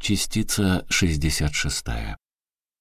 Частица 66.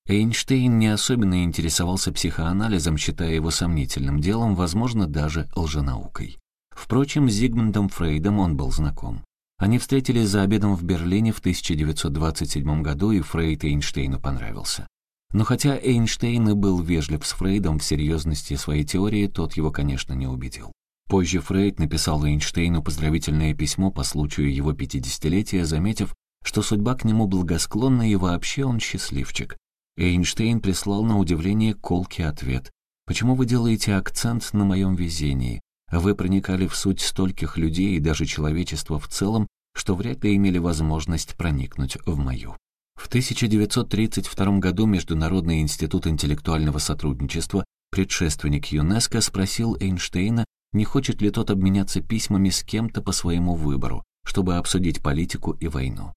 Эйнштейн не особенно интересовался психоанализом, считая его сомнительным делом, возможно, даже лженаукой. Впрочем, с Зигмундом Фрейдом он был знаком. Они встретились за обедом в Берлине в 1927 году, и Фрейд Эйнштейну понравился. Но хотя Эйнштейн и был вежлив с Фрейдом в серьезности своей теории, тот его, конечно, не убедил. Позже Фрейд написал Эйнштейну поздравительное письмо по случаю его 50-летия, заметив, что судьба к нему благосклонна и вообще он счастливчик. Эйнштейн прислал на удивление колкий ответ. «Почему вы делаете акцент на моем везении? Вы проникали в суть стольких людей и даже человечества в целом, что вряд ли имели возможность проникнуть в мою». В 1932 году Международный институт интеллектуального сотрудничества, предшественник ЮНЕСКО, спросил Эйнштейна, не хочет ли тот обменяться письмами с кем-то по своему выбору, чтобы обсудить политику и войну.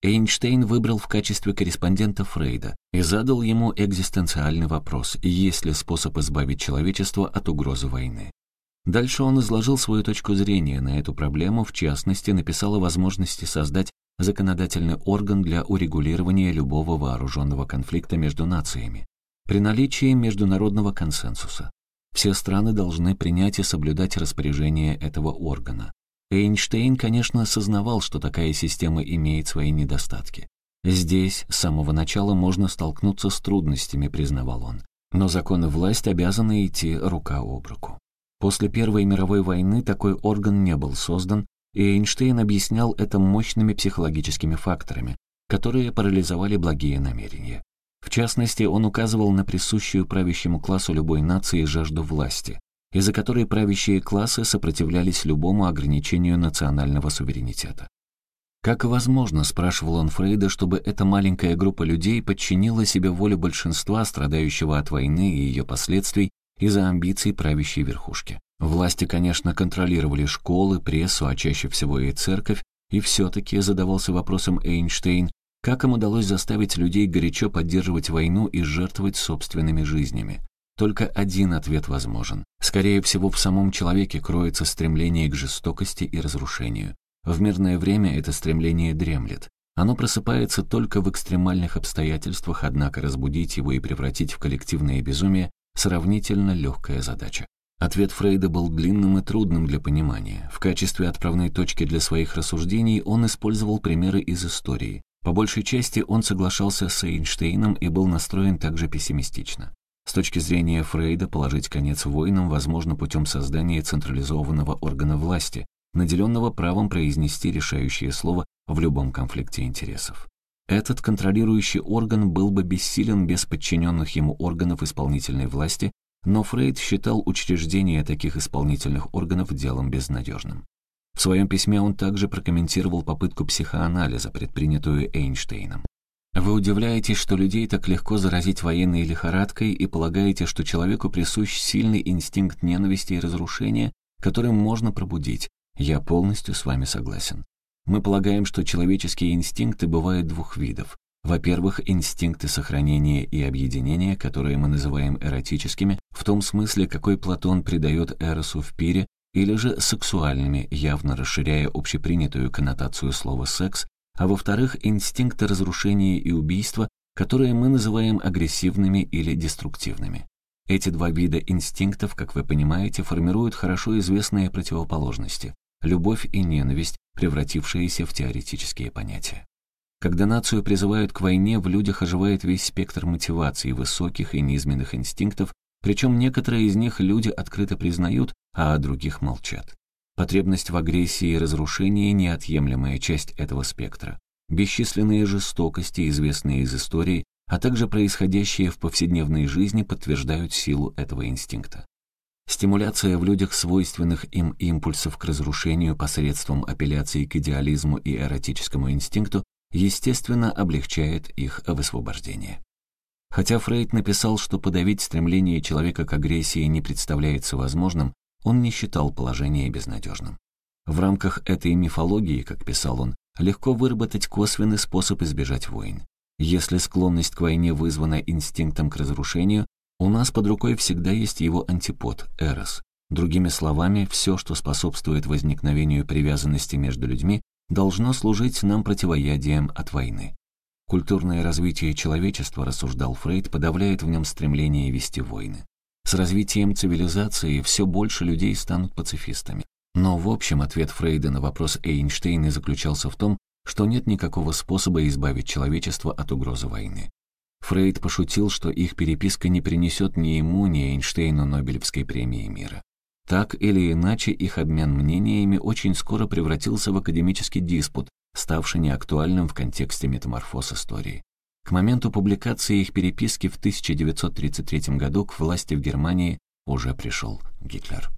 Эйнштейн выбрал в качестве корреспондента Фрейда и задал ему экзистенциальный вопрос, есть ли способ избавить человечество от угрозы войны. Дальше он изложил свою точку зрения на эту проблему, в частности, написал о возможности создать законодательный орган для урегулирования любого вооруженного конфликта между нациями при наличии международного консенсуса. Все страны должны принять и соблюдать распоряжение этого органа. Эйнштейн, конечно, осознавал, что такая система имеет свои недостатки. Здесь с самого начала можно столкнуться с трудностями, признавал он. Но закон и власть обязаны идти рука об руку. После Первой мировой войны такой орган не был создан, и Эйнштейн объяснял это мощными психологическими факторами, которые парализовали благие намерения. В частности, он указывал на присущую правящему классу любой нации жажду власти, из-за которой правящие классы сопротивлялись любому ограничению национального суверенитета. Как возможно, спрашивал он Фрейда, чтобы эта маленькая группа людей подчинила себе волю большинства, страдающего от войны и ее последствий из-за амбиций правящей верхушки. Власти, конечно, контролировали школы, прессу, а чаще всего и церковь, и все-таки задавался вопросом Эйнштейн, как им удалось заставить людей горячо поддерживать войну и жертвовать собственными жизнями. Только один ответ возможен. Скорее всего, в самом человеке кроется стремление к жестокости и разрушению. В мирное время это стремление дремлет. Оно просыпается только в экстремальных обстоятельствах, однако разбудить его и превратить в коллективное безумие – сравнительно легкая задача. Ответ Фрейда был длинным и трудным для понимания. В качестве отправной точки для своих рассуждений он использовал примеры из истории. По большей части он соглашался с Эйнштейном и был настроен также пессимистично. С точки зрения Фрейда, положить конец войнам возможно путем создания централизованного органа власти, наделенного правом произнести решающее слово в любом конфликте интересов. Этот контролирующий орган был бы бессилен без подчиненных ему органов исполнительной власти, но Фрейд считал учреждение таких исполнительных органов делом безнадежным. В своем письме он также прокомментировал попытку психоанализа, предпринятую Эйнштейном. Вы удивляетесь, что людей так легко заразить военной лихорадкой и полагаете, что человеку присущ сильный инстинкт ненависти и разрушения, которым можно пробудить. Я полностью с вами согласен. Мы полагаем, что человеческие инстинкты бывают двух видов. Во-первых, инстинкты сохранения и объединения, которые мы называем эротическими, в том смысле, какой Платон придает Эросу в пире, или же сексуальными, явно расширяя общепринятую коннотацию слова «секс», а во-вторых, инстинкты разрушения и убийства, которые мы называем агрессивными или деструктивными. Эти два вида инстинктов, как вы понимаете, формируют хорошо известные противоположности – любовь и ненависть, превратившиеся в теоретические понятия. Когда нацию призывают к войне, в людях оживает весь спектр мотиваций, высоких и низменных инстинктов, причем некоторые из них люди открыто признают, а о других молчат. Потребность в агрессии и разрушении – неотъемлемая часть этого спектра. Бесчисленные жестокости, известные из истории, а также происходящие в повседневной жизни подтверждают силу этого инстинкта. Стимуляция в людях свойственных им импульсов к разрушению посредством апелляции к идеализму и эротическому инстинкту естественно облегчает их высвобождение. Хотя Фрейд написал, что подавить стремление человека к агрессии не представляется возможным, он не считал положение безнадежным. В рамках этой мифологии, как писал он, легко выработать косвенный способ избежать войн. Если склонность к войне вызвана инстинктом к разрушению, у нас под рукой всегда есть его антипод – эрос. Другими словами, все, что способствует возникновению привязанности между людьми, должно служить нам противоядием от войны. Культурное развитие человечества, рассуждал Фрейд, подавляет в нем стремление вести войны. С развитием цивилизации все больше людей станут пацифистами. Но в общем ответ Фрейда на вопрос Эйнштейна заключался в том, что нет никакого способа избавить человечество от угрозы войны. Фрейд пошутил, что их переписка не принесет ни ему, ни Эйнштейну Нобелевской премии мира. Так или иначе, их обмен мнениями очень скоро превратился в академический диспут, ставший неактуальным в контексте метаморфоз истории. К моменту публикации их переписки в 1933 году к власти в Германии уже пришел Гитлер.